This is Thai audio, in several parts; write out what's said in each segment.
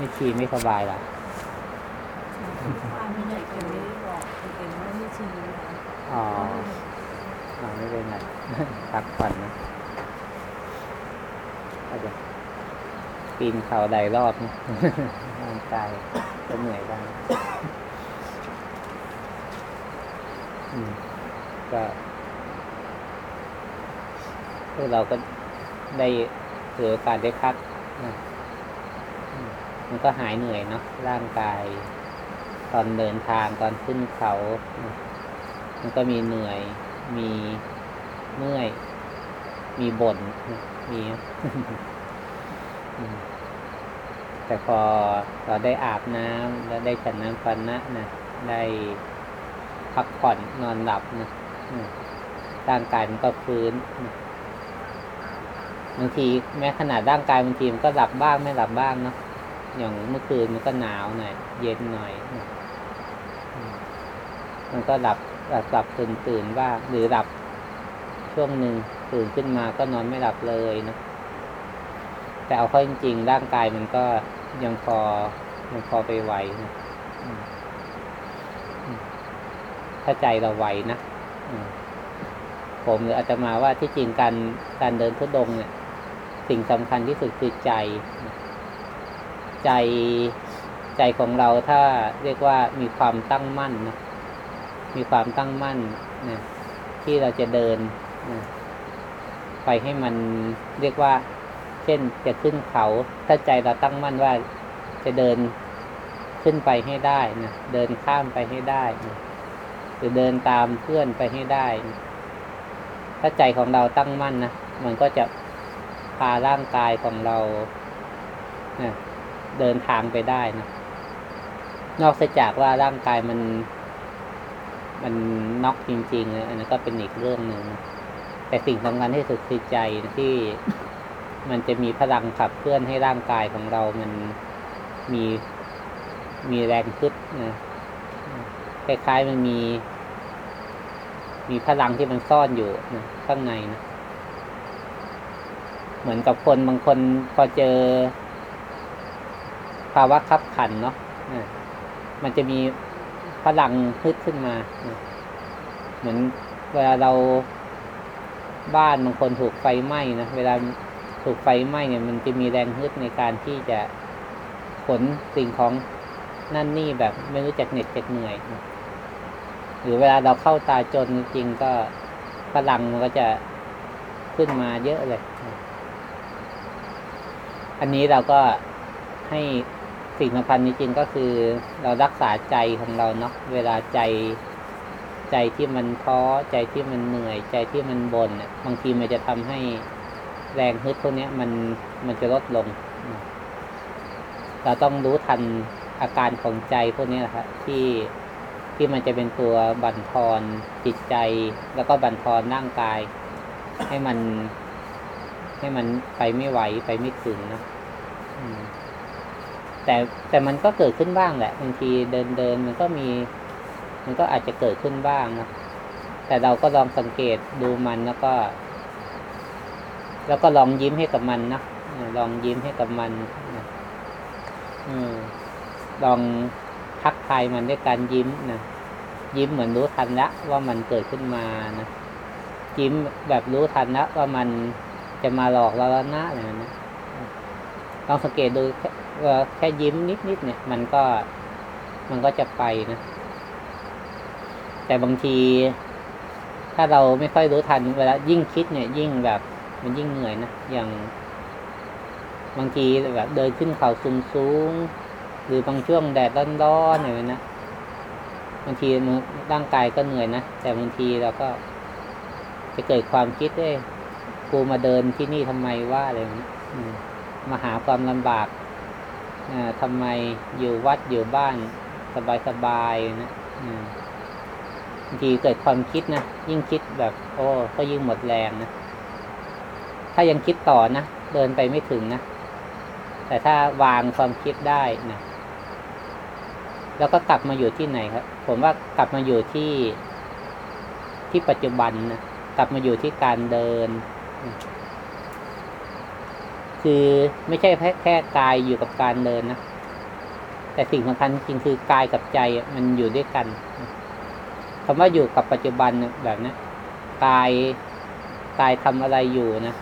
ไม่ชีไม่สบายหรอป้าไม่ได้เก็บไม่ได้บอกเก็บไว้ไม่ชีนะคะอ๋ออ๋อไม่เป็นไรพักผ่อนนะก็จะปีนเขาใดรอบนะร่างกายก็เหนื่อยบ้างอืมก็พวกเราก็ได้ถือโอกาสได้พักนะอื มันก็หายเหนื่อยเนาะร่างกาย ตอนเดินทางตอนขึ้นเขา มันก็มีเหนื่อย มีเมื่อย มีบ่นมีแต่พอเราได้อาบน้ำแล้วได้ฉันน้ำปันนะนะได้พักผ่อนนอนหลับนะร่างกายมันก็ฟื้นบางทีแม้ขนาดร่างกายบางทีมันก็หลับบ้างไม่หลับบ้างเนาะ อย่างเมื่อคืนมันก็หนาวหน่อย เย็นหน่อย มันก็หลับหลับหลับตื่นตื่นบ้างหรือหลับช่วงหนึ่งตื่นขึ้นมาก็นอนไม่หลับเลยนะแต่เอาเข้าจริงๆร่างกายมันก็ยังพอยังพอไปไหวนะถ้าใจเราไหวนะผมหรืออาตมาว่าที่จริงการการเดินทุดงเนี่ย สิ่งสำคัญที่สุดคือใจนะ ใจใจของเราถ้าเรียกว่ามีความตั้งมั่นนะมีความตั้งมั่นนะที่เราจะเดินนะไปให้มันเรียกว่า เช่นจะขึ้นเขา ถ้าใจเราตั้งมั่นว่าจะเดินขึ้นไปให้ได้นะเดินข้ามไปให้ได้นะหรือเดินตามเพื่อนไปให้ได้นะถ้าใจของเราตั้งมั่นนะมันก็จะพาร่างกายของเรานะ เดินทางไปได้นะนอกจากว่าร่างกายมัน มันน็อกจริงๆอันนั้นก็เป็นอีกเรื่องหนึ่งแต่สิ่งสำคัญที่สุดคือใจที่มันจะมีพลังขับเคลื่อนให้ร่างกายของเรามันมีมีแรงขึ้นนะคล้ายๆมันมี มีพลังที่มันซ่อนอยู่นะข้างในนะเหมือนกับคนบางคนพอเจอ ภาวะขับขันเนาะมันจะมีพลังฮึดขึ้นมา เหมือนเวลาเราบ้านบางคนถูกไฟไหม้นะ เวลาถูกไฟไหม้เนี่ย มันจะมีแรงฮึดในการที่จะขนสิ่งของนั่นนี่แบบไม่รู้จักเหน็ดจักเหนื่อย หรือเวลาเราเข้าตาจนจริงก็พลังมันก็จะขึ้นมาเยอะเลย อันนี้เราก็ให้ สิ่งสำคัญจริงๆก็คือเรารักษาใจของเราเนาะเวลาใจใจที่มันท้อใจที่มันเหนื่อย ใจที่มันบน่นบางทีมันจะทำให้แรงฮึดพวกนี้ยมันมันจะลดลง เราต้องรู้ทันอาการของใจพวกนี้นะครับที่ที่มันจะเป็นตัวบั่นทอนจิตใจ แล้วก็บั่นทอนร่างกาย ให้มัน ให้มันไปไม่ไหวไปไม่ถึงนะอืม แต่แต่มันก็เกิดขึ้นบ้างแหละบางทีเดินเดินมันก็มี มันก็อาจจะเกิดขึ้นบ้างนะแต่เราก็ลองสังเกตดูมันแล้วก็ แล้วก็ลองยิ้มให้กับมันนะลองยิ้มให้กับมันนะอลองทักทายมันด้วยการยิ้มนะยิ้มเหมือนรู้ทันละว่ามันเกิดขึ้นมานะยิ้มแบบรู้ทันละว่ามันจะมาหลอกเราแล้วนะอะไรนะลองสังเกตดู แค่ว่าแค่ยิ้มนิดๆเนี่ย มันก็มันก็จะไปนะ แต่บางที ถ้าเราไม่ค่อยรู้ทันเวลายิ่งคิดเนี่ย ยิ่งแบบ มันยิ่งเหนื่อยนะอย่าง บางทีแบบเดินขึ้นเขาสูงสูงๆหรือบางช่วงแดดร้อนๆอะไรนะบางทีร่างกายก็เหนื่อยนะแต่บางทีเราก็จะเกิดความคิดเอ้ยกูมาเดินที่นี่ทำไมว่าอะไรมาหาความลำบาก ทำไมอยู่วัดอยู่บ้านสบายๆนะบางทีเกิดความคิดนะยิ่งคิดแบบ โอ้ก็ยิ่งหมดแรงนะถ้ายังคิดต่อนะเดินไปไม่ถึงนะแต่ถ้าวางความคิดได้นะแล้วก็กลับมาอยู่ที่ไหนครับ ผมว่ากลับมาอยู่ที่ที่ปัจจุบันนะกลับมาอยู่ที่การเดินนะ คือไม่ใช่แค่แค่กายอยู่กับการเดินนะ แต่สิ่งสำคัญจริงคือกายกับใจมันอยู่ด้วยกันคำว่าอยู่กับปัจจุบันแบบนี้กายกายทำอะไรอยู่นะ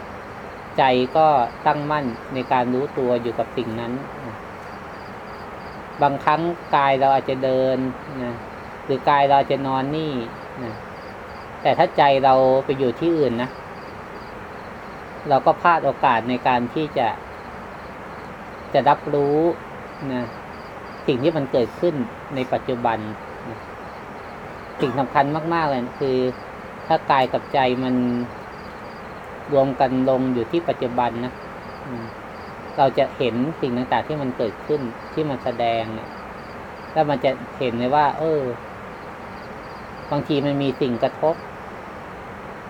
ใจก็ตั้งมั่นในการรู้ตัวอยู่กับสิ่งนั้น บางครั้งกายเราอาจจะเดินนะหรือกายเราจะนอนนี่นะแต่ถ้าใจเราไปอยู่ที่อื่นนะ เราก็พลาดโอกาสในการที่จะ จะรับรู้นะสิ่งที่มันเกิดขึ้นในปัจจุบันนะสิ่งสำคัญมาก ๆ เลยคือ ถ้ากายกับใจมันรวมกันลงอยู่ที่ปัจจุบันนะเราจะเห็นสิ่งต่าง ๆ ที่มันเกิดขึ้นที่มันแสดงเนี่ยแล้วมันจะเห็นเลยว่า เออ บางทีมันมีสิ่งกระทบ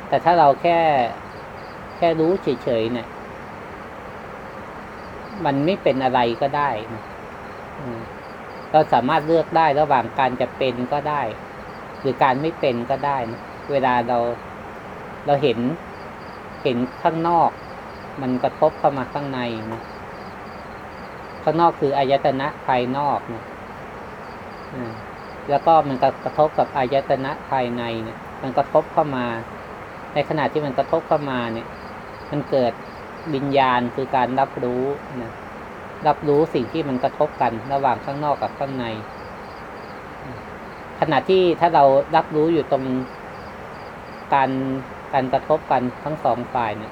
แต่ถ้าเราแค่ แค่รู้เฉยๆเนี่ยมันไม่เป็นอะไรก็ได้นะเราสามารถเลือกได้ระหว่างการจะเป็นก็ได้ หรือการไม่เป็นก็ได้นะเวลาเราเราเห็นเห็นข้างนอก มันกระทบเข้ามาข้างในนะข้างนอกคืออายตนะภายนอกนะแล้วก็มันก็กระทบกับอายตนะภายในเนี่ย มันกระทบเข้ามา ในขณะที่มันกระทบเข้ามาเนี่ย มันเกิดวิญญาณคือการรับรู้นะรับรู้สิ่งที่มันกระทบกันระหว่างข้างนอกกับข้างใน ขณะที่ถ้าเรารับรู้อยู่ตรงการการกระทบกันทั้งสองฝ่ายเนี่ย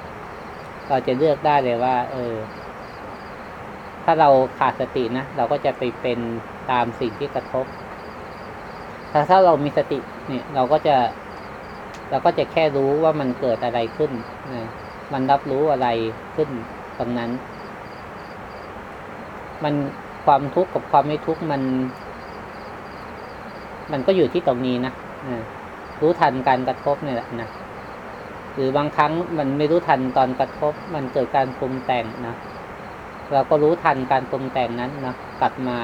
เราจะเลือกได้เลยว่า เออ ถ้าเราขาดสตินะเราก็จะไปเป็นตามสิ่งที่กระทบ แต่ถ้าเรามีสติเนี่ย เราก็จะ เราก็จะแค่รู้ว่ามันเกิดอะไรขึ้นนะ มันรับรู้อะไรขึ้นตรงนั้น มันความทุกข์กับความไม่ทุกข์มัน มันก็อยู่ที่ตรงนี้นะรู้ทันการกระทบเนี่ยแหละนะหรือบางครั้งมันไม่รู้ทันตอนกระทบ มันเกิดการปรุงแต่งนะเราก็รู้ทันการปรุงแต่งนั้นนะกลับมา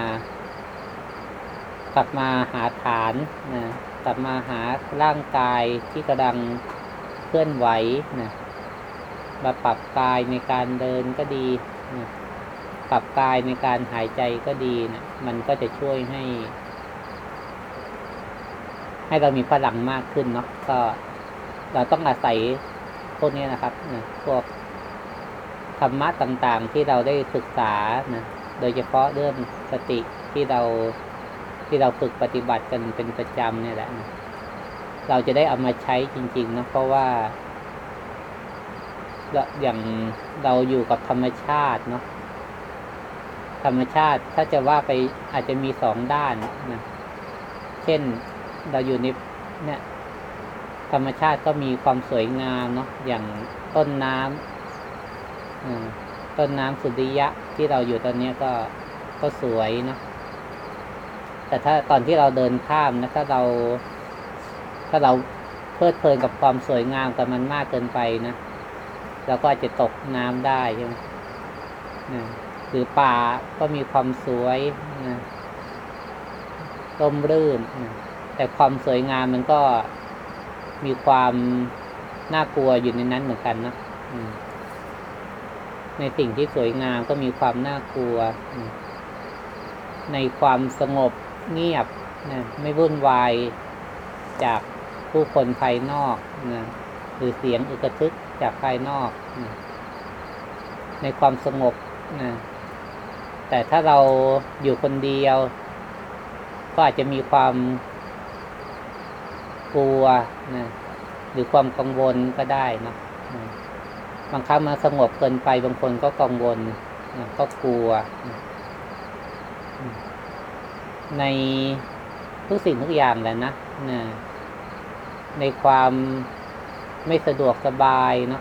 กลับมาหาฐานนะกลับมาหาร่างกายที่กำลังเคลื่อนไหวนะ มาปรับกายในการเดินก็ดีนะปรับกายในการหายใจก็ดีนะมันก็จะช่วยให้ ให้เรามีพลังมากขึ้นเนาะก็เราต้องอาศัยพวกนี้นะครับนะพวกธรรมะต่างๆ ที่เราได้ศึกษานะโดยเฉพาะเรื่องสติที่เราที่เราฝึกปฏิบัติกันเป็นประจำเนี่ยแหละนะเราจะได้เอามาใช้จริง ๆ นะเพราะว่าเรา อย่างเราอยู่กับธรรมชาติเนาะธรรมชาติถ้าจะว่าไปอาจจะมีสองด้านนะเช่นเราอยู่ในเนี่ย ธรรมชาติก็มีความสวยงามเนาะอย่างต้นน้ำต้นน้ำสุริยะที่เราอยู่ตอนนี้ก็ก็สวยเนาะแต่ถ้าตอนที่เราเดินข้ามนะถ้าเรา ถ้าเราเพลิดเพลินกับความสวยงามกับมันมากเกินไปนะ เราก็อาจจะตกน้ำได้ใช่ไหมนะหรือป่าก็มีความสวยนะร่มรื่นนะแต่ความสวยงามมันก็มีความน่ากลัวอยู่ในนั้นเหมือนกันนะในสิ่งที่สวยงามก็มีความน่ากลัว ในความสงบเงียบนะไม่วุ่นวายจากผู้คนภายนอกนะหรือเสียงอึกทึก จากภายนอกนะในความสงบนะแต่ถ้าเราอยู่คนเดียว ก็อาจจะมีความกลัวนะหรือความกังวลก็ได้นะบางครั้งมันสงบเกินไปบางคนก็กังวลนะก็กลัวนะในทุกสิ่งทุกอย่างแหละนะนะในความ ไม่สะดวกสบายเนาะ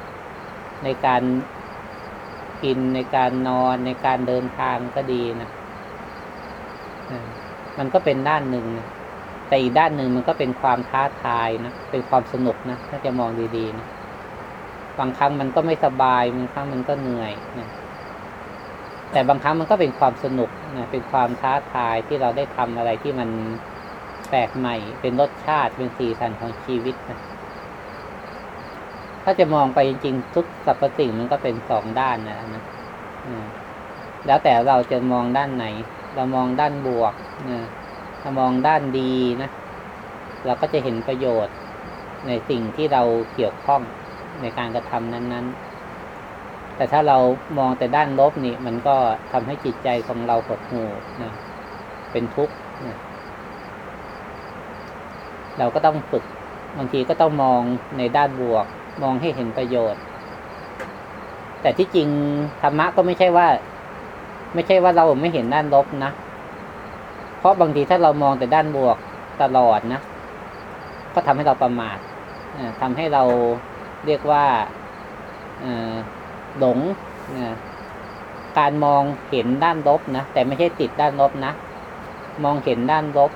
ในการกินในการนอนในการเดินทางก็ดีนะมันก็เป็นด้านหนึ่งนะแต่อีกด้านหนึ่งมันก็เป็นความท้าทายนะเป็นความสนุกนะถ้าจะมองดีๆนะบางครั้งมันก็ไม่สบายบางครั้งมันก็เหนื่อยนะแต่บางครั้งมันก็เป็นความสนุกนะเป็นความท้าทายที่เราได้ทำอะไรที่มันแปลกใหม่ เป็นรสชาติเป็นสีสันของชีวิตนะ ถ้าจะมองไปจริงๆทุกสรรพสิ่งมันก็เป็นสองด้านนะนะแล้วแต่เราจะมองด้านไหน เรามองด้านบวกนะเรามองด้านดีนะ เราก็จะเห็นประโยชน์ในสิ่งที่เราเกี่ยวข้องในการกระทำนั้น ๆ แต่ถ้าเรามองแต่ด้านลบนี่ มันก็ทำให้จิตใจของเราหดหู่นะเป็นทุกข์นะเราก็ต้องฝึก บางทีก็ต้องมองในด้านบวก มองให้เห็นประโยชน์ แต่ที่จริงธรรมะก็ไม่ใช่ว่า ไม่ใช่ว่าเราไม่เห็นด้านลบนะ เพราะบางทีถ้าเรามองแต่ด้านบวกตลอดนะ ก็ทำให้เราประมาททำให้เราเรียกว่าหลงการมองเห็นด้านลบนะ แต่ไม่ใช่ติดด้านลบนะ มองเห็นด้านลบ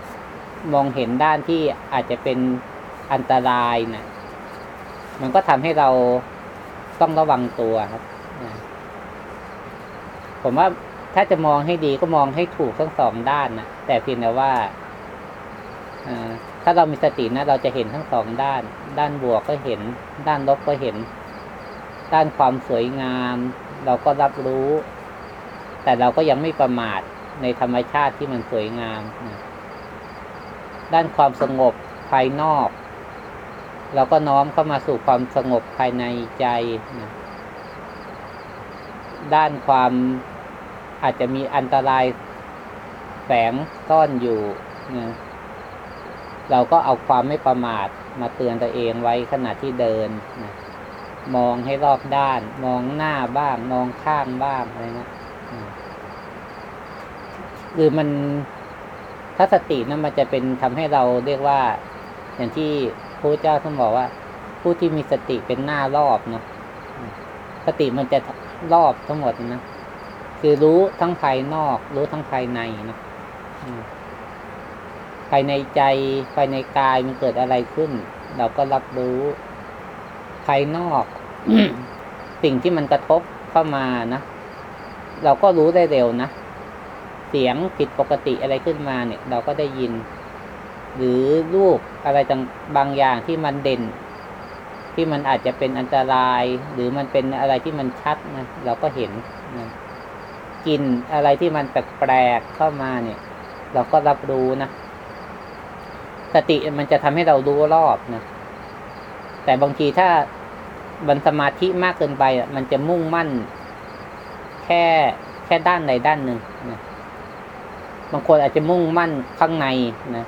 มองเห็นด้านที่อาจจะเป็นอันตรายนะ มันก็ทำให้เราต้องระวังตัวครับ ผมว่าถ้าจะมองให้ดีก็มองให้ถูกทั้งสองด้านนะแต่เพียงแต่ว่าอถ้าเรามีสตินะ เราจะเห็นทั้งสองด้าน ด้านบวกก็เห็น ด้านลบก็เห็น ด้านความสวยงาม เราก็รับรู้ แต่เราก็ยังไม่ประมาทในธรรมชาติที่มันสวยงามนะด้านความสงบภายนอก เราก็น้อมเข้ามาสู่ความสงบภายในใจนะด้านความอาจจะมีอันตรายแฝงซ่อนอยู่นะเราก็เอาความไม่ประมาทมาเตือนตัวเองไว้ขณะที่เดินนะมองให้รอบด้าน มองหน้าบ้าง มองข้างบ้างอะไรนะอืมหรือมันถ้าสตินั้นมันจะเป็นทำให้เราเรียกว่า อย่างที่ พระเจ้าท่านบอกว่า ผู้ที่มีสติเป็นหน้ารอบเนาะสติมันจะรอบทั้งหมดนะคือรู้ทั้งภายนอก รู้ทั้งภายในนะภายในใจภายในกายมันเกิดอะไรขึ้น เราก็รับรู้ภายนอกสิ่งที่มันกระทบเข้ามานะเราก็รู้ได้เร็วนะเสียงผิดปกติอะไรขึ้นมาเนี่ย เราก็ได้ยิน หรือรูปอะไรต่างบางอย่างที่มันเด่น ที่มันอาจจะเป็นอันตราย หรือมันเป็นอะไรที่มันชัดนะเราก็เห็นนะกลิ่นอะไรที่มันแปลกๆเข้ามาเนี่ย เราก็รับรู้นะสติมันจะทำให้เรารู้รอบนะแต่บางทีถ้ามันสมาธิมากเกินไปมันจะมุ่งมั่น แค่แค่ด้านใดด้านหนึ่งนะบางคนอาจจะมุ่งมั่นข้างในนะ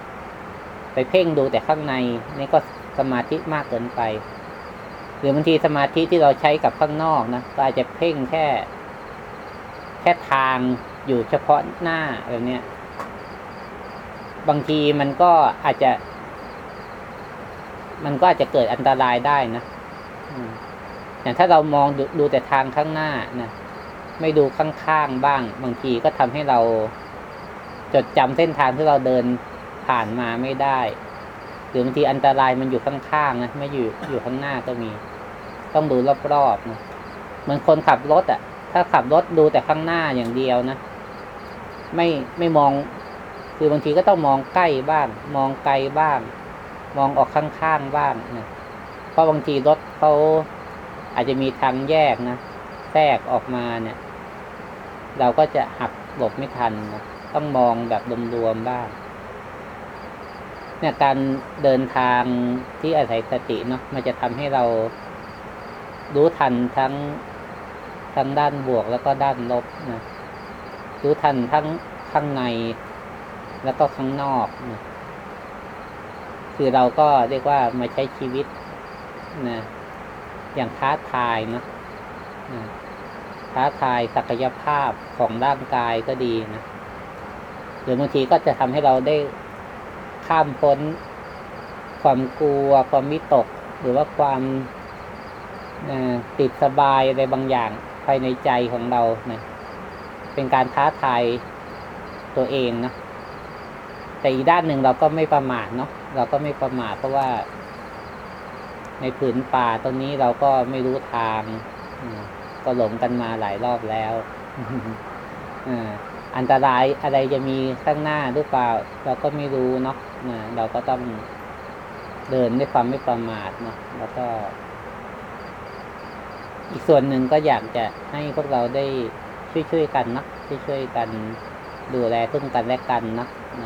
ไปเพ่งดูแต่ข้างในนี่ก็สมาธิมากเกินไป หรือบางทีสมาธิที่เราใช้กับข้างนอกนะก็อาจจะเพ่งแค่ แค่ทางอยู่เฉพาะหน้าแบบเนี้ยบางทีมันก็อาจจะ มันก็อาจจะเกิดอันตรายได้นะอย่างถ้าเรามองดูดูแต่ทางข้างหน้านะไม่ดูข้างๆบ้าง บางทีก็ทำให้เราจดจำเส้นทางที่เราเดิน ผ่านมาไม่ได้ หรือบางทีอันตรายมันอยู่ข้างๆนะไม่อยู่อยู่ข้างหน้าก็มี ต้องดูรอบๆนะเหมือนคนขับรถอะ่ะ ถ้าขับรถดูแต่ข้างหน้าอย่างเดียวนะไม่ไม่มอง คือบางทีก็ต้องมองใกล้บ้าง มองไกลบ้าง มองออกข้างๆบ้างนะเพราะบางทีรถเขาอาจจะมีทางแยกนะแทรกออกมาเนี่ย เราก็จะหักหลบไม่ทันนะต้องมองแบบรวมๆบ้าง เนี่ยการเดินทางที่อาศัยสติเนาะมันจะทำให้เรารู้ทันทั้งทั้งด้านบวกแล้วก็ด้านลบนะรู้ทันทั้งข้างในแล้วก็ข้างนอกนะคือเราก็เรียกว่ามาใช้ชีวิตนะอย่างท้าทายเนาะนะท้าทายศักยภาพของร่างกายก็ดีนะหรือบางทีก็จะทำให้เราได้ ข้ามพ้น ความกลัว ความมิตก หรือว่าความติดสบายอะไรบางอย่างภายในใจของเรานะเป็นการท้าทายตัวเองนะแต่อีกด้านหนึ่งเราก็ไม่ประมาทเนาะเราก็ไม่ประมาทเพราะว่า ในผืนป่าตรงนี้เราก็ไม่รู้ทางก็หลงกันมาหลายรอบแล้วอ่า อันตรายอะไรจะมีข้างหน้าหรือเปล่า เราก็ไม่รู้เนาะนะเราก็ต้องเดินด้วยความไม่ประมาทเนาะแล้วก็ อีกส่วนหนึ่งก็อยากจะให้พวกเราได้ช่วยๆกันเนาะช่วยๆกันดูแลซึ่งกันและกันเนาะนะ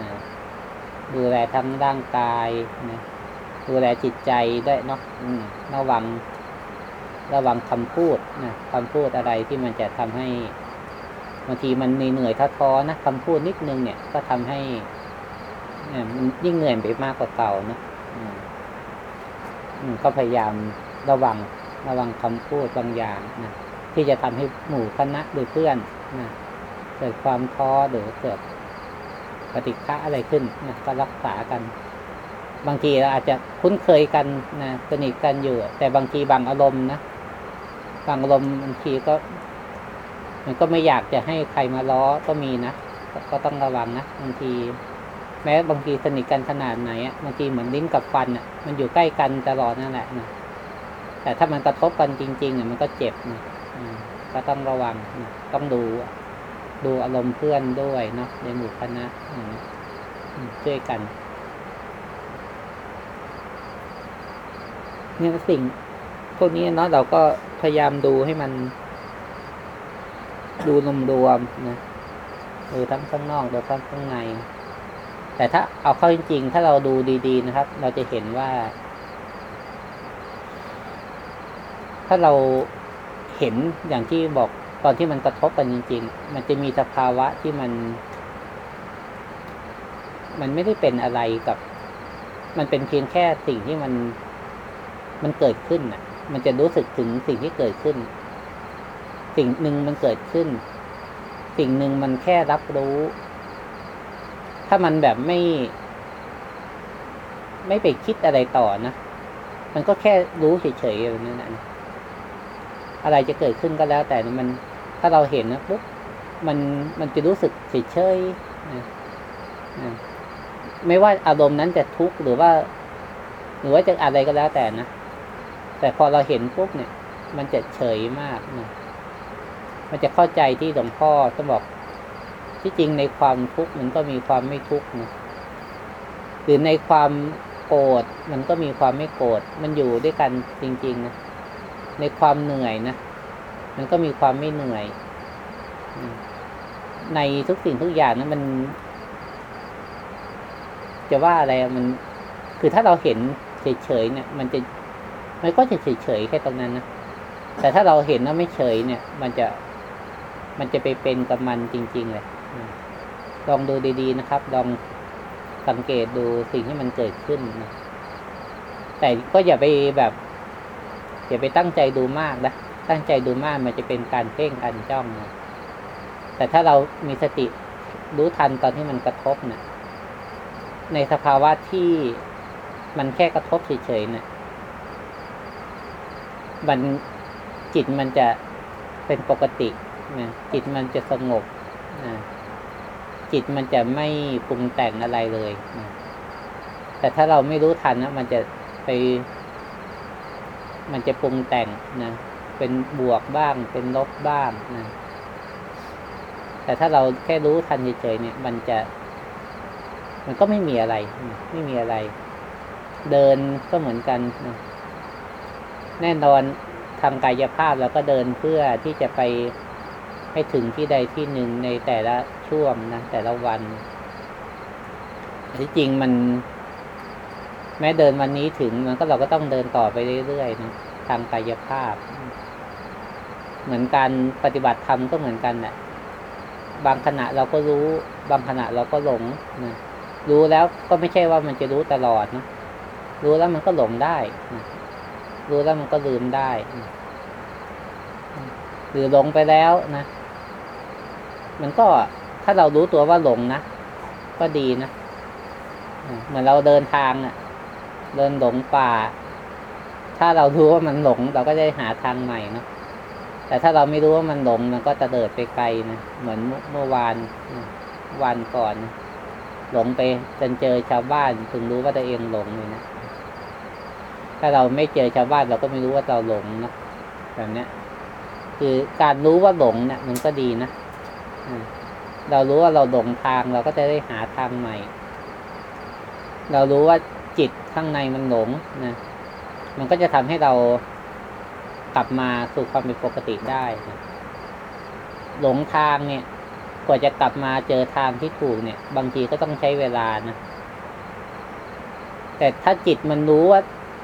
ดูแลทั้งร่างกายนะดูแลจิตใจด้วยเนาะอืระวัง ระวังคำพูดนะคำพูดอะไรที่มันจะทำให้ บางทีมันเหนื่อยท้อๆนะคำพูดนิดนึงเนี่ยก็ทำให้เนี่ยมันยิ่งเหนื่อยไปมากกว่าเก่านะก็พยายามระวังระวังคำพูดบางอย่างนะที่จะทำให้หมู่คณะหรือเพื่อนนะเกิดความท้อหรือเกิดปฏิฆะอะไรขึ้นนะก็รักษากัน บางทีเราอาจจะคุ้นเคยกันนะสนิทกันอยู่ แต่บางทีบางอารมณ์นะบางอารมณ์บางทีก็ มันก็ไม่อยากจะให้ใครมาล้อก็มีนะก็ต้องระวังนะบางที แม้บางทีสนิทกันขนาดไหนอะบางทีเหมือนลิ้นกับฟันอะ มันอยู่ใกล้กันตลอดนั่นแหละนะแต่ถ้ามันกระทบกันจริงๆอะมันก็เจ็บนะก็ต้องระวังนะต้องดู ดูอารมณ์เพื่อนด้วยเนาะในหมู่คณะช่วยกันเนี่ยสิ่งพวกนี้เนาะเราก็พยายามดูให้มัน ดูรวมๆนะดูทั้งข้างนอกดูทั้งข้างใน แต่ถ้าเอาเข้าจริงๆ ถ้าเราดูดีๆนะครับ เราจะเห็นว่า ถ้าเราเห็นอย่างที่บอกตอนที่มันกระทบกันจริง ๆ มันจะมีสภาวะที่มัน มันไม่ได้เป็นอะไรกับ มันเป็นเพียงแค่สิ่งที่มันมันเกิดขึ้นน่ะ มันจะรู้สึกถึงสิ่งที่เกิดขึ้น สิ่งหนึ่งมันเกิดขึ้น สิ่งหนึ่งมันแค่รับรู้ ถ้ามันแบบไม่ ไม่ไปคิดอะไรต่อนะมันก็แค่รู้เฉยๆแบบนั้นนะอะไรจะเกิดขึ้นก็แล้ว แต่มัน ถ้าเราเห็นนะปุ๊บมันมันจะรู้สึกเฉยๆนะนะไม่ว่าอารมณ์นั้นจะทุกข์หรือว่า หรือว่าจะอะไรก็แล้วแต่นะแต่พอเราเห็นปุ๊บเนี่ย มันจะเฉยมากนะ มันจะเข้าใจที่หลวงพ่อจะบอกที่จริงในความทุกข์มันก็มีความไม่ทุกข์นะหรือในความโกรธมันก็มีความไม่โกรธมันอยู่ด้วยกันจริงๆนะในความเหนื่อยนะมันก็มีความไม่เหนื่อย ในทุกสิ่งทุกอย่างนะมัน จะว่าอะไรมัน คือถ้าเราเห็นเฉยๆเนี่ย มันจะมันก็จะเฉยๆแค่ตรงนั้นนะแต่ถ้าเราเห็นแล้วไม่เฉยเนี่ย มันจะ มันจะไปเป็นกับมันจริง ๆ เลยลองดูดี ๆ นะครับ ลองสังเกตดูสิ่งที่มันเกิดขึ้นนะแต่ก็อย่าไปแบบอย่าไปตั้งใจดูมากนะตั้งใจดูมากมันจะเป็นการเพ่งการจ้องนะแต่ถ้าเรามีสติรู้ทันตอนที่มันกระทบเนะี่ยในสภาวะที่มันแค่กระทบเฉยๆเนี่ยมันจิตมันจะเป็นปกติ นะจิตมันจะสงบนะจิตมันจะไม่ปรุงแต่งอะไรเลยนะแต่ถ้าเราไม่รู้ทันนะมันจะไป มันจะปรุงแต่งนะเป็นบวกบ้าง เป็นลบบ้างนะแต่ถ้าเราแค่รู้ทันเฉยๆเนี่ย มันจะ มันก็ไม่มีอะไรนะไม่มีอะไร เดินก็เหมือนกันนะแน่นอนทางกายภาพเราก็เดินเพื่อที่จะไป ให้ถึงที่ใดที่หนึ่งในแต่ละช่วงนะแต่ละวันที่จริงมัน แม้เดินวันนี้ถึงมันก็เราก็ต้องเดินต่อไปเรื่อยๆนะทางกายภาพ เหมือนการปฏิบัติธรรมก็เหมือนกันแหละบางขณะเราก็รู้ บางขณะเราก็หลงนะรู้แล้วก็ไม่ใช่ว่ามันจะรู้ตลอดนะรู้แล้วมันก็หลงได้นะรู้แล้วมันก็ลืมได้นะหรือหลงไปแล้วนะ มันก็ถ้าเรารู้ตัวว่าหลงนะ ก็ดีนะเหมือนเราเดินทางน่ะ เดินหลงป่า ถ้าเรารู้ว่ามันหลง เราก็จะหาทางใหม่เนาะแต่ถ้าเราไม่รู้ว่ามันหลงมันก็จะเดินไปไกลนะเหมือนเมื่อวานวันก่อน หลงไปจนเจอชาวบ้านถึงรู้ว่าตัวเองหลงเลยนะถ้าเราไม่เจอชาวบ้านเราก็ไม่รู้ว่าเราหลงเนาะแบบนี้คือการรู้ว่าหลงเนี่ยมันก็ดีนะ เรารู้ว่าเราหลงทางเราก็จะได้หาทางใหม่ เรารู้ว่าจิตข้างในมันหลงนะมันก็จะทำให้เรากลับมาสู่ความเป็นปกติได้นะหลงทางเนี่ย กว่าจะกลับมาเจอทางที่ถูกเนี่ย บางทีก็ต้องใช้เวลานะ แต่ถ้าจิตมันรู้ว่า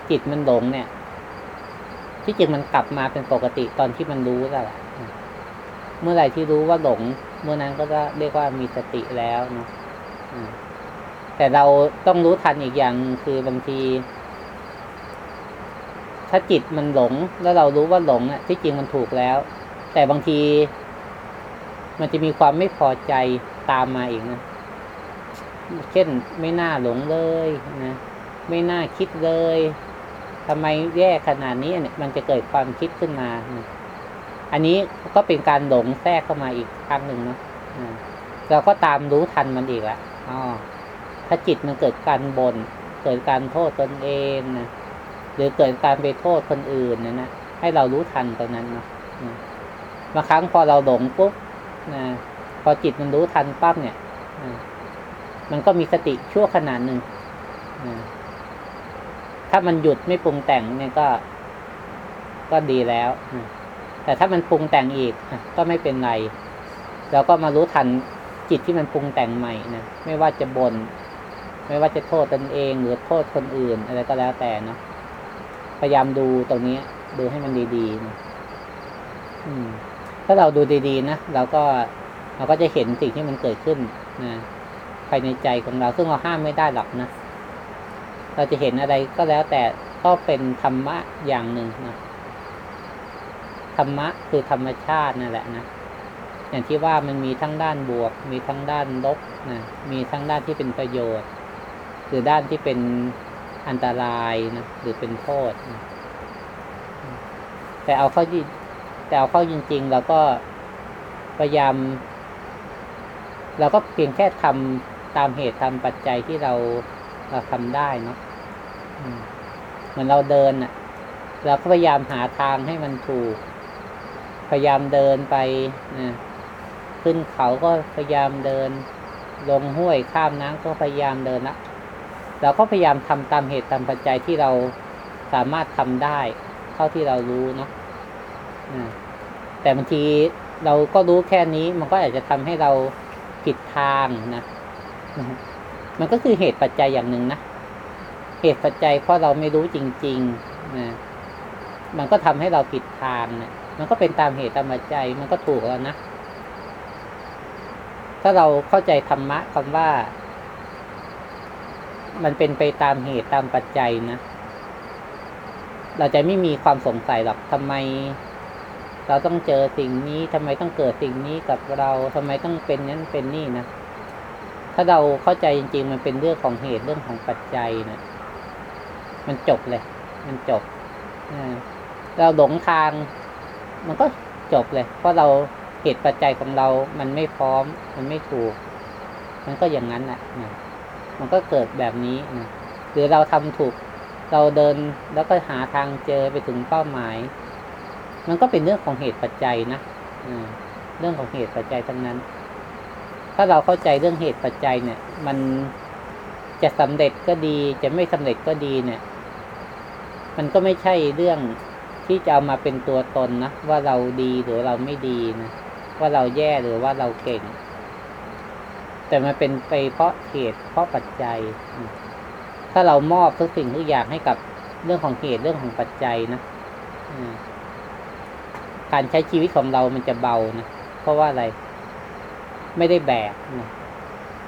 จิตมันหลงเนี่ย ที่จริงมันกลับมาเป็นปกติตอนที่มันรู้แล้วล่ะ เมื่อไหร่ที่รู้ว่าหลง เมื่อนั้นก็จะเรียกว่ามีสติแล้วเนาะแต่เราต้องรู้ทันอีกอย่างหนึ่งคือบางที ถ้าจิตมันหลง แล้วเรารู้ว่าหลงอะ ที่จริงมันถูกแล้ว แต่บางที มันจะมีความไม่พอใจตามมาอีกนะเช่นไม่น่าหลงเลยนะไม่น่าคิดเลยทำไมแย่ขนาดนี้เนี่ย มันจะเกิดความคิดขึ้นมานะ อันนี้ก็เป็นการหลงแทรกเข้ามาอีกครั้งหนึ่งเนาะเราก็ตามรู้ทันมันอีกละอ๋อถ้าจิตมันเกิดการบน่นเกิดการโทษตนเองนะหรือเกิดการไปโทษคนอื่นนะนะให้เรารู้ทันตรงนั้นเนาะมบางครั้งพอเราหลงปุ๊บนะพอจิตมันรู้ทันปั๊บเนี่ยมันก็มีสติชั่วขนาดหนึ่งถ้ามันหยุดไม่ปรุงแต่งเนี่ยก็ ก็ดีแล้วอ แต่ถ้ามันปรุงแต่งอีกก็ไม่เป็นไรเราก็มารู้ทันจิตที่มันปรุงแต่งใหม่นะไม่ว่าจะบน่นไม่ว่าจะโทษตนเองหรือโทษคนอื่น อะไรก็แล้วแต่เนาะพยายามดูตรงนี้ดูให้มันดีๆนะถ้าเราดูดีๆนะเราก็เราก็จะเห็นสิ่งที่มันเกิดขึ้นนะภายในใจของเราซึ่งเราห้ามไม่ได้หรอกนะเราจะเห็นอะไรก็แล้วแต่ก็เป็นธรรมะอย่างหนึ่งนะ ธรรมะคือธรรมชาตินั่นแหละนะอย่างที่ว่ามันมีทั้งด้านบวก มีทั้งด้านลบนะมีทั้งด้านที่เป็นประโยชน์หรือด้านที่เป็นอันตรายนะหรือเป็นโทษนะแต่เอาเข้าที่แต่เอาเข้าจริง ๆ เราก็พยายาม เราก็เพียงแค่ทำตามเหตุทำปัจจัยที่เราเราทำได้เนาะเหมือนเราเดินอะ เราก็พยายามหาทางให้มันถูก พยายามเดินไปนะขึ้นเขาก็พยายามเดิน ลงห้วยข้ามน้ำก็พยายามเดินละเราก็พยายามทำตามเหตุตามปัจจัยที่เราสามารถทำได้เท่าที่เรารู้เนาะแต่บางทีเราก็รู้แค่นี้ มันก็อาจจะทำให้เราผิดทางนะ มันก็คือเหตุปัจจัยอย่างหนึ่งนะ เหตุปัจจัยเพราะเราไม่รู้จริงๆนะ มันก็ทำให้เราผิดทางนะ มันก็เป็นตามเหตุตามปัจจัยมันก็ถูกแล้วนะ ถ้าเราเข้าใจธรรมะคำว่า มันเป็นไปตามเหตุตามปัจจัยนะเราจะไม่มีความสงสัยหรอกทำไม เราต้องเจอสิ่งนี้ทำไมต้องเกิดสิ่งนี้กับเราทำไมต้องเป็นนั้นเป็นนี่นะถ้าเราเข้าใจจริง ๆ มันเป็นเรื่องของเหตุเรื่องของปัจจัยนะมันจบเลย มันจบเราหลงทาง มันก็จบเลย เพราะเราเหตุปัจจัยของเรา มันไม่พร้อม มันไม่ถูก มันก็อย่างนั้นแหละนะมันก็เกิดแบบนี้นะหรือเราทำถูก เราเดินแล้วก็หาทางเจอไปถึงเป้าหมาย มันก็เป็นเรื่องของเหตุปัจจัยนะอ่าเรื่องของเหตุปัจจัยทั้งนั้น ถ้าเราเข้าใจเรื่องเหตุปัจจัยเนี่ย มันจะสำเร็จก็ดี จะไม่สำเร็จก็ดีเนี่ย มันก็ไม่ใช่เรื่อง ที่จะเอามาเป็นตัวตนนะว่าเราดีหรือเราไม่ดีนะว่าเราแย่หรือว่าเราเก่ง แต่มันเป็นไปเพราะเหตุเพราะปัจจัย ถ้าเรามอบทุกสิ่งทุกอย่างให้กับเรื่องของเหตุเรื่องของปัจจัยนะการใช้ชีวิตของเรามันจะเบานะเพราะว่าอะไร ไม่ได้แบกนะ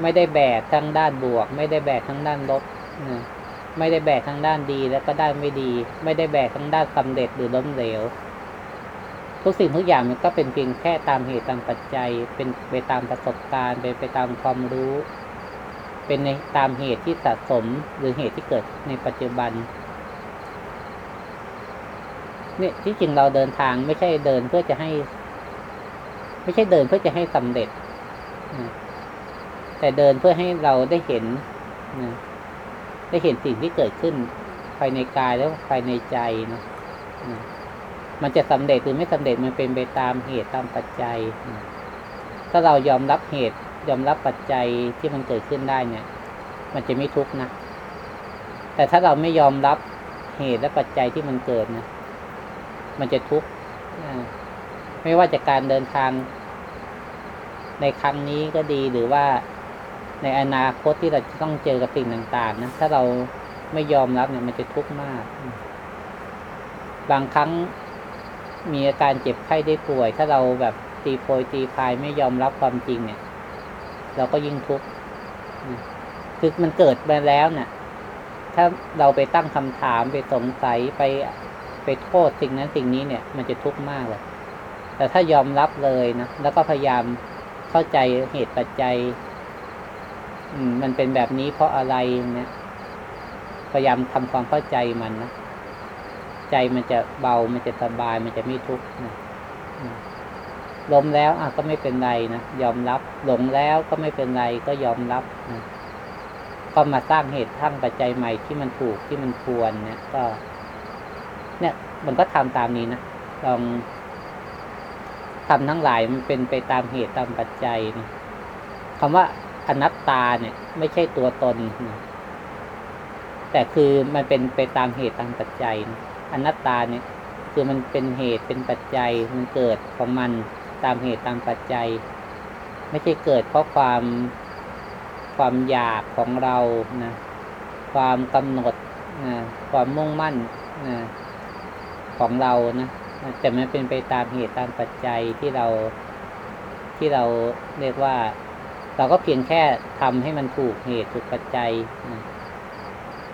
ไม่ได้แบกทั้งด้านบวก ไม่ได้แบกทั้งด้านลบนะ ไม่ได้แบกทั้งด้านดีแล้วก็ด้านไม่ดี ไม่ได้แบกทั้งด้านสำเร็จหรือล้มเหลว ทุกสิ่งทุกอย่างมันก็เป็นเพียงแค่ตามเหตุตามปัจจัย เป็นไปตามประสบการณ์เป็นไปตามความรู้ เป็นในตามเหตุที่สะสมหรือเหตุที่เกิดในปัจจุบันเนี่ยที่จริงเราเดินทางไม่ใช่เดินเพื่อจะให้ ไม่ใช่เดินเพื่อจะให้สำเร็จ แต่เดินเพื่อให้เราได้เห็นนะ ได้เห็นสิ่งที่เกิดขึ้นภายในกายแล้วภายในใจเนาะมันจะสำเร็จหรือไม่สำเร็จมันเป็นไปตามเหตุตามปัจจัย ถ้าเรายอมรับเหตุ ยอมรับปัจจัยที่มันเกิดขึ้นได้เนี่ย มันจะไม่ทุกข์นะ แต่ถ้าเราไม่ยอมรับเหตุและปัจจัยที่มันเกิดนะ มันจะทุกข์ไม่ว่าจากการเดินทาง ในครั้งนี้ก็ดีหรือว่า ในอนาคตที่เราจะต้องเจอกับสิ่งต่างๆนะถ้าเราไม่ยอมรับเนี่ยมันจะทุกข์มาก บางครั้งมีอาการเจ็บไข้ได้ป่วย ถ้าเราแบบตีโพยตีพายไม่ยอมรับความจริงเนี่ย เราก็ยิ่งทุกข์คือมันเกิดมาแล้วเนี่ยถ้าเราไปตั้งคำถามไปสงสัยไปไปโทษสิ่งนั้นสิ่งนี้เนี่ย มันจะทุกข์มากเลย แต่ถ้ายอมรับเลยนะแล้วก็พยายามเข้าใจเหตุปัจจัย มันเป็นแบบนี้เพราะอะไรเนี่ยพยายามทำความเข้าใจมันนะใจมันจะเบา มันจะสบาย มันจะไม่ทุกข์นะล้มแล้วอะก็ไม่เป็นไรนะยอมรับ หลงแล้วก็ไม่เป็นไรก็ยอมรับนะก็มาสร้างเหตุสร้งปัจจัยใหม่ที่มันถูกที่มันควรเนี่ย ก็ เนี่ย มันก็ทำตามนี้นะลองทำทั้งหลายมันเป็นไปตามเหตุตามปัจจัยนะคำว่า อนัตตาเนี่ย ไม่ใช่ตัวตน แต่คือมันเป็นไปตามเหตุตามปัจจัย อนัตตาเนี่ย คือมันเป็นเหตุเป็นปัจจัยมันเกิดของมันตามเหตุตามปัจจัย ไม่ใช่เกิดเพราะความความอยากของเรานะความกำหนดนะความมุ่งมั่นนะของเรานะแต่มันเป็นไปตามเหตุตามปัจจัยที่เราที่เราเรียกว่า เราก็เพียงแค่ทำให้มันถูกเหตุถูกปัจจัย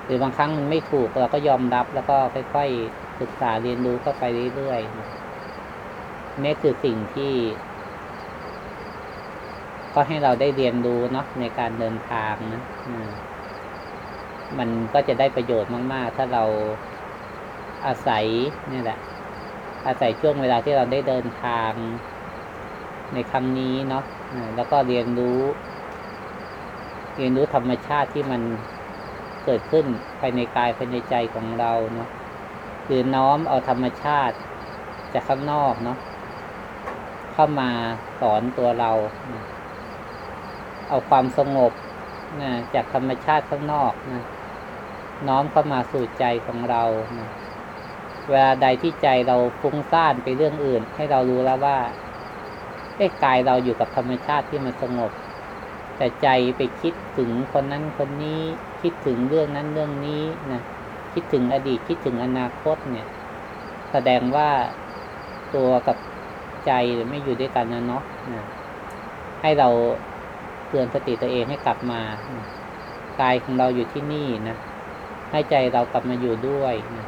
หรือบางครั้งมันไม่ถูกเราก็ยอมรับแล้วก็ค่อยๆศึกษาเรียนรู้เข้าไปเรื่อยๆนี่คือสิ่งที่ ก็ให้เราได้เรียนรู้เนาะในการเดินทางนะมันก็จะได้ประโยชน์มาก ๆ ถ้าเราอาศัยนี่แหละ อาศัยช่วงเวลาที่เราได้เดินทาง ในครั้งนี้เนาะแล้วก็เรียนรู้ เรียนรู้ธรรมชาติที่มันเกิดขึ้นภายในกายภายในใจของเราเนาะคือน้อมเอาธรรมชาติจากข้างนอกเนาะเข้ามาสอนตัวเรา เอาความสงบนะจากธรรมชาติข้างนอกนะน้อมเข้ามาสู่ใจของเรานะเวลาใดที่ใจเราฟุ้งซ่านไปเรื่องอื่น ให้เรารู้แล้วว่า ไอ้กายเราอยู่กับธรรมชาติที่มันสงบ แต่ใจไปคิดถึงคนนั้นคนนี้ คิดถึงเรื่องนั้นเรื่องนี้นะคิดถึงอดีตคิดถึงอนาคตเนี่ย แสดงว่าตัวกับใจไม่อยู่ด้วยกันนะเนาะนะให้เราเตือนสติตัวเองให้กลับมานะกายของเราอยู่ที่นี่นะให้ใจเรากลับมาอยู่ด้วยนะ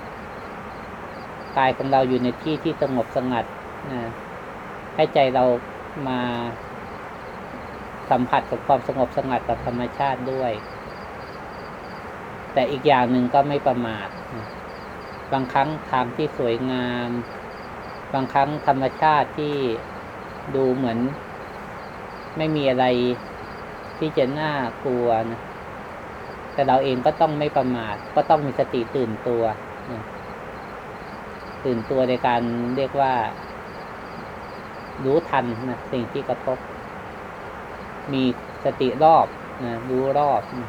กายของเราอยู่ในที่ที่สงบสงัดนะให้ใจเรา มาสัมผัสกับความสงบสงัดกับธรรมชาติด้วย แต่อีกอย่างหนึ่งก็ไม่ประมาท บางครั้งทางที่สวยงาม บางครั้งธรรมชาติที่ดูเหมือน ไม่มีอะไรที่จะน่ากลัวนะแต่เราเองก็ต้องไม่ประมาท ก็ต้องมีสติตื่นตัว ตื่นตัวในการเรียกว่า รู้ทันนะสิ่งที่กระทบ มีสติรอบนะรู้รอบนะ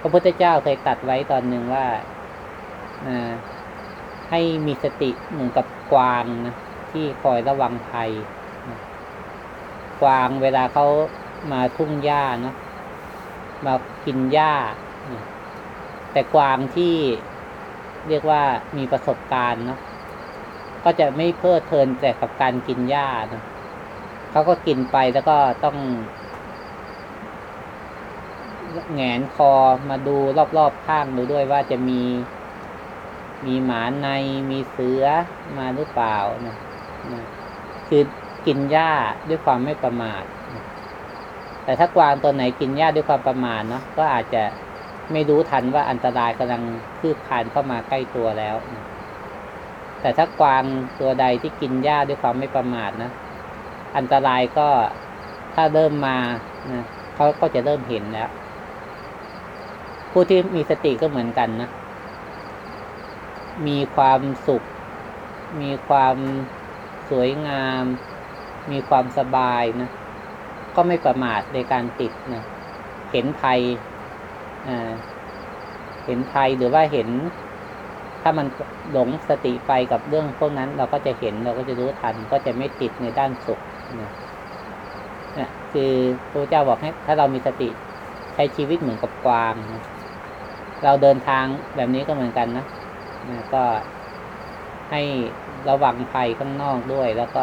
พระพุทธเจ้าเคยตัดไว้ตอนหนึ่งว่านะให้มีสติเหมือนกับกวางนะที่คอยระวังภัยนะกวางเวลาเขามาทุ่งหญ้าเนาะมากินหญ้า แต่กวางที่เรียกว่ามีประสบการณ์เนาะ ก็จะไม่เพลิดเพลินแต่กับการกินหญ้าเนะเขาก็กินไปแล้วก็ต้องแงนคอมาดูรอบๆข้างดูด้วยว่าจะมี มีหมาในมีเสือมาหรือเปล่านะนะคือกินหญ้าด้วยความไม่ประมาทนะแต่ถ้ากวางตัวไหนกินหญ้าด้วยความประมาทเนาะก็อาจจะไม่รู้ทันว่าอันตรายกำลังคืบคานเข้ามาใกล้ตัวแล้วนะ แต่ถ้ากวางตัวใดที่กินหญ้าด้วยความไม่ประมาทนะ อันตรายก็ถ้าเริ่มมานะเขาก็จะเริ่มเห็นแล้ว ผู้ที่มีสติก็เหมือนกันนะ มีความสุข มีความสวยงาม มีความสบายนะ ก็ไม่ประมาทในการติดนะเห็นภัยเห็นภัยหรือว่าเห็น ถ้ามันหลงสติไปกับเรื่องพวกนั้นเราก็จะเห็นเราก็จะรู้ทันก็จะไม่ติดในด้านสุขนะนี่คือพระเจ้าบอกให้ ถ้าเรามีสติใช้ชีวิตเหมือนกับกวางนะเราเดินทางแบบนี้ก็เหมือนกันนะนะก็ให้ระวังภัยข้างนอกด้วย แล้วก็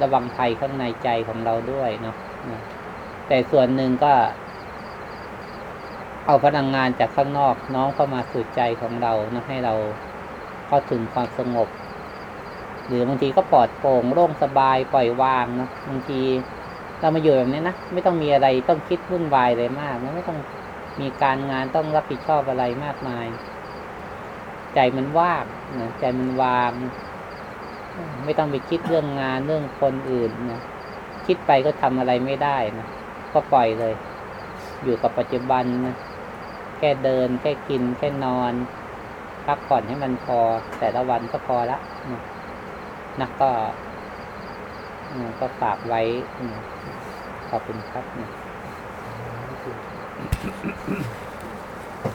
ระวังภัยข้างในใจของเราด้วยเนาะนะแต่ส่วนหนึ่งก็ เอาพลังงานจากข้างนอกน้อมเข้ามาสู่ใจของเรานะให้เราเข้าถึงความสงบ หรือบางทีก็ปลอดโปร่งโล่งสบายปล่อยวางนะบางทีเรามาอยู่แบบนี้นะไม่ต้องมีอะไรต้องคิดวุ่นวายเลยมากนะไม่ต้องมีการงานต้องรับผิดชอบอะไรมากมาย ใจมันว่างนะใจมันวาง ไม่ต้องไปคิดเรื่องงานเรื่องคนอื่นนะคิดไปก็ทำอะไรไม่ได้นะก็ปล่อยเลย อยู่กับปัจจุบันนะ แค่เดิน แค่กิน แค่นอน พักผ่อนให้มันพอ แต่ละวันก็พอละนะนะก็ก็ฝากไว้ขอบคุณครับนะ